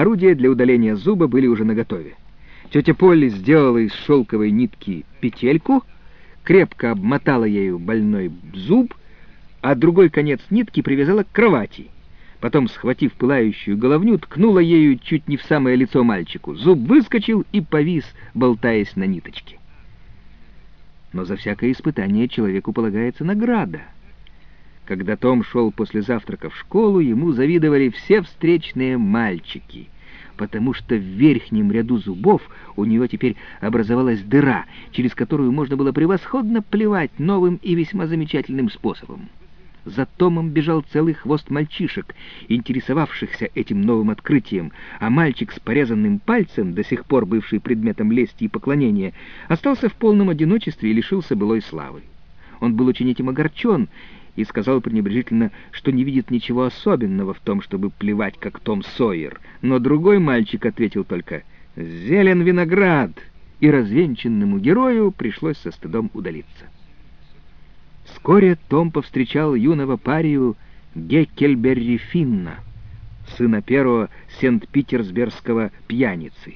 орудия для удаления зуба были уже наготове. Тетя Полли сделала из шелковой нитки петельку, крепко обмотала ею больной зуб, а другой конец нитки привязала к кровати. Потом, схватив пылающую головню, ткнула ею чуть не в самое лицо мальчику. Зуб выскочил и повис, болтаясь на ниточке. Но за всякое испытание человеку полагается награда. Когда Том шел после завтрака в школу, ему завидовали все встречные мальчики, потому что в верхнем ряду зубов у него теперь образовалась дыра, через которую можно было превосходно плевать новым и весьма замечательным способом. За Томом бежал целый хвост мальчишек, интересовавшихся этим новым открытием, а мальчик с порезанным пальцем, до сих пор бывший предметом лести и поклонения, остался в полном одиночестве и лишился былой славы. Он был очень этим огорчен и сказал пренебрежительно, что не видит ничего особенного в том, чтобы плевать, как Том Сойер. Но другой мальчик ответил только «Зелен виноград!» и развенчанному герою пришлось со стыдом удалиться. Вскоре Том повстречал юного парию Геккельберри Финна, сына первого сент-питерсбергского пьяницы.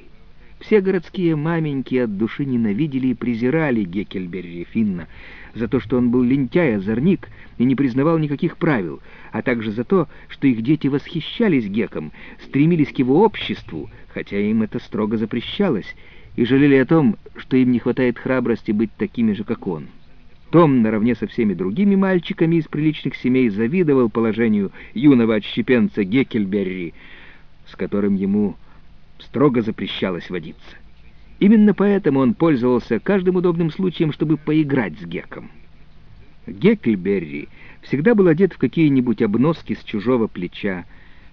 Все городские маменьки от души ненавидели и презирали Геккельберри Финна за то, что он был лентяй, озорник и не признавал никаких правил, а также за то, что их дети восхищались Геком, стремились к его обществу, хотя им это строго запрещалось, и жалели о том, что им не хватает храбрости быть такими же, как он. Том, наравне со всеми другими мальчиками из приличных семей, завидовал положению юного отщепенца Геккельберри, с которым ему строго запрещалось водиться. Именно поэтому он пользовался каждым удобным случаем, чтобы поиграть с Геком. Геккельберри всегда был одет в какие-нибудь обноски с чужого плеча,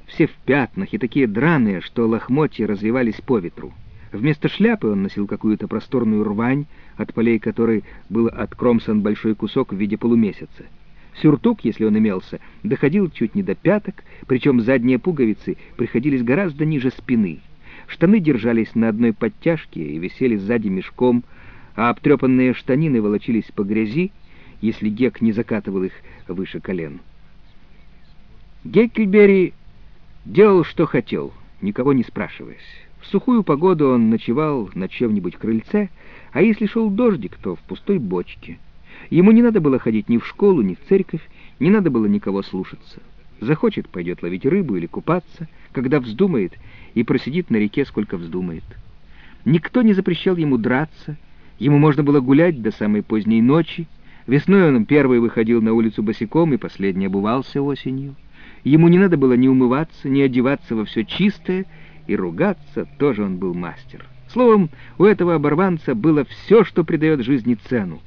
все в пятнах и такие драные, что лохмотья развивались по ветру. Вместо шляпы он носил какую-то просторную рвань, от полей которой был откромсан большой кусок в виде полумесяца. Сюртук, если он имелся, доходил чуть не до пяток, причем задние пуговицы приходились гораздо ниже спины. Штаны держались на одной подтяжке и висели сзади мешком, а обтрепанные штанины волочились по грязи, если Гек не закатывал их выше колен. Геккельбери делал, что хотел, никого не спрашиваясь. В сухую погоду он ночевал на чем-нибудь крыльце, а если шел дождик, то в пустой бочке. Ему не надо было ходить ни в школу, ни в церковь, не надо было никого слушаться. Захочет, пойдет ловить рыбу или купаться, когда вздумает, и просидит на реке, сколько вздумает. Никто не запрещал ему драться, ему можно было гулять до самой поздней ночи. Весной он первый выходил на улицу босиком и последний обувался осенью. Ему не надо было ни умываться, ни одеваться во все чистое, и ругаться тоже он был мастер. Словом, у этого оборванца было все, что придает жизни цену.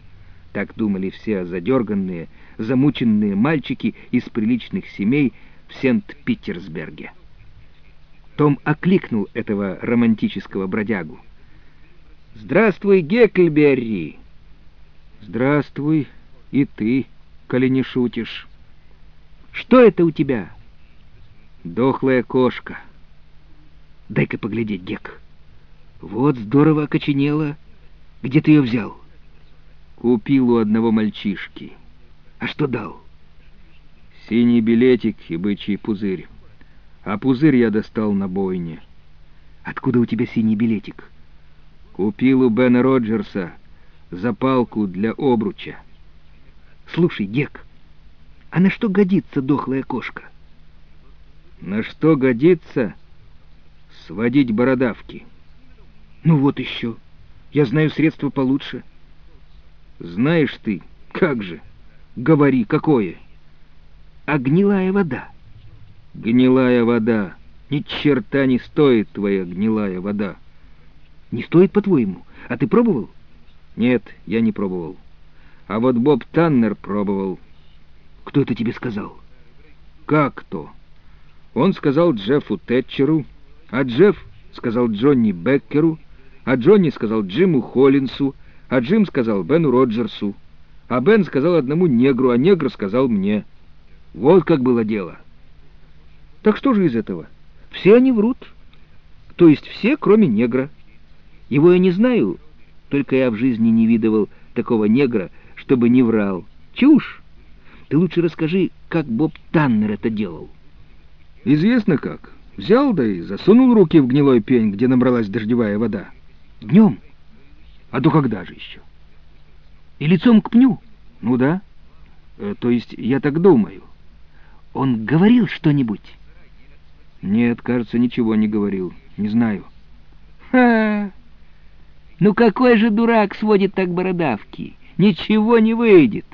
Так думали все задерганные, замученные мальчики из приличных семей в Сент-Питерсберге. Том окликнул этого романтического бродягу. «Здравствуй, Гекльберри!» «Здравствуй и ты, коли не шутишь». «Что это у тебя?» «Дохлая кошка». Дай-ка поглядеть, Гек. Вот здорово окоченела. Где ты ее взял? Купил у одного мальчишки. А что дал? Синий билетик и бычий пузырь. А пузырь я достал на бойне. Откуда у тебя синий билетик? Купил у Бена Роджерса запалку для обруча. Слушай, Гек, а на что годится дохлая кошка? На что годится? сводить бородавки. Ну вот еще. Я знаю средства получше. Знаешь ты, как же? Говори, какое? А гнилая вода. Гнилая вода. Ни черта не стоит твоя гнилая вода. Не стоит, по-твоему? А ты пробовал? Нет, я не пробовал. А вот Боб Таннер пробовал. Кто это тебе сказал? Как кто? Он сказал Джеффу Тэтчеру, а Джефф сказал Джонни Беккеру, а Джонни сказал Джиму Холлинсу, а Джим сказал Бену Роджерсу, а Бен сказал одному негру, а негр сказал мне. Вот как было дело. Так что же из этого? Все они врут. То есть все, кроме негра. Его я не знаю, только я в жизни не видывал такого негра, чтобы не врал. Чушь! Ты лучше расскажи, как Боб Таннер это делал. Известно как. Взял, да и засунул руки в гнилой пень, где набралась дождевая вода. Днем? А то когда же еще? И лицом к пню? Ну да. Э, то есть я так думаю. Он говорил что-нибудь? Нет, кажется, ничего не говорил. Не знаю. Ха! Ну какой же дурак сводит так бородавки? Ничего не выйдет.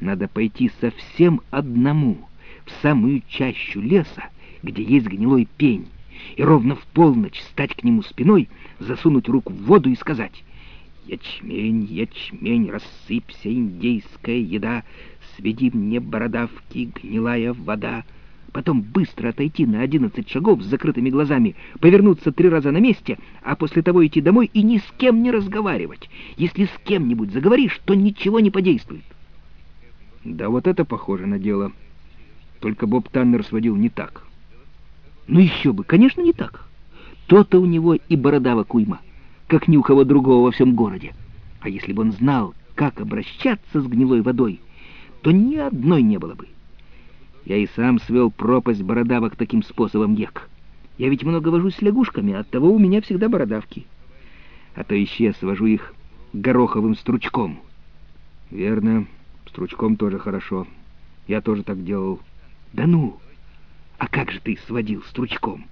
Надо пойти совсем одному, в самую чащу леса, где есть гнилой пень, и ровно в полночь стать к нему спиной, засунуть руку в воду и сказать «Ячмень, ячмень, рассыпься, индейская еда, сведи мне бородавки, гнилая вода». Потом быстро отойти на одиннадцать шагов с закрытыми глазами, повернуться три раза на месте, а после того идти домой и ни с кем не разговаривать. Если с кем-нибудь заговоришь, то ничего не подействует. Да вот это похоже на дело. Только Боб Таннер сводил не так. Ну еще бы, конечно, не так. То-то у него и бородава куйма, как ни у кого другого во всем городе. А если бы он знал, как обращаться с гнилой водой, то ни одной не было бы. Я и сам свел пропасть бородавок таким способом, Ек. Я ведь много вожусь с лягушками, оттого у меня всегда бородавки. А то еще свожу их гороховым стручком. Верно, стручком тоже хорошо. Я тоже так делал. Да ну! А как же ты сводил стручком?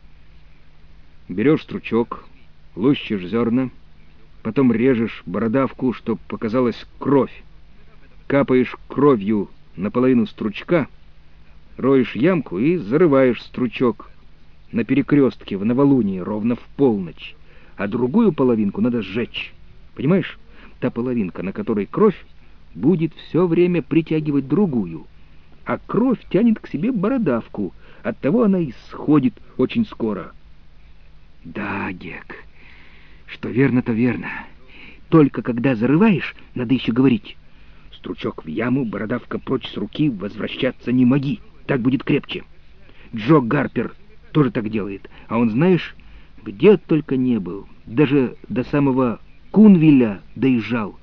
Берешь стручок, лущишь зерна, потом режешь бородавку, чтоб показалась кровь. Капаешь кровью наполовину стручка, роешь ямку и зарываешь стручок на перекрестке в новолуние ровно в полночь, а другую половинку надо сжечь. Понимаешь? Та половинка, на которой кровь, будет все время притягивать другую, а кровь тянет к себе бородавку — Оттого она и сходит очень скоро. Да, Гек, что верно, то верно. Только когда зарываешь, надо еще говорить. Стручок в яму, бородавка прочь с руки, возвращаться не моги. Так будет крепче. Джо Гарпер тоже так делает. А он, знаешь, где только не был. Даже до самого Кунвиля доезжал.